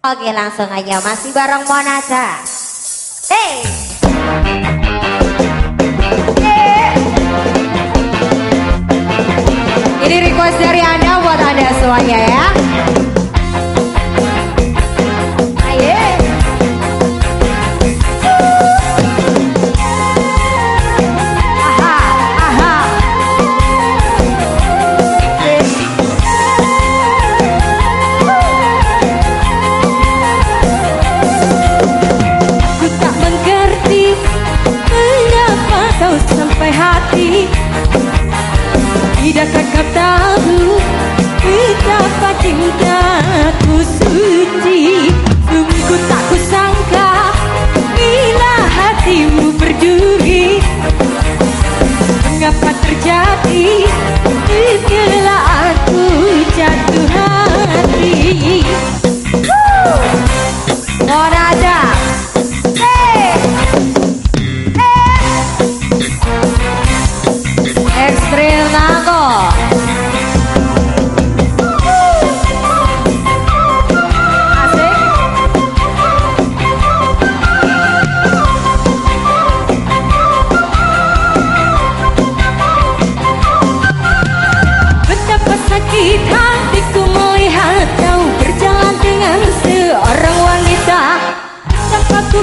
Oke langsung aja masih bareng Monasa. Hey. hey. Ini request dari Anda buat Anda semuanya ya.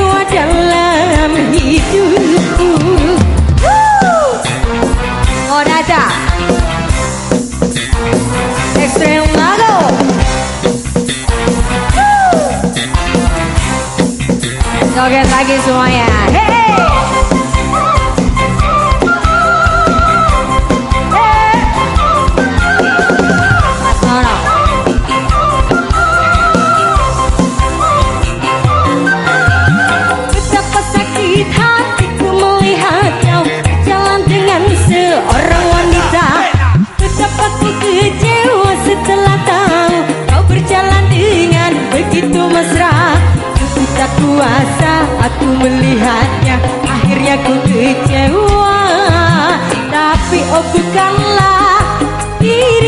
jiwa dalam hidupku Orada Extremado Joget lagi semuanya Hey. Aku ku kecewa Tapi oh bukanlah dia.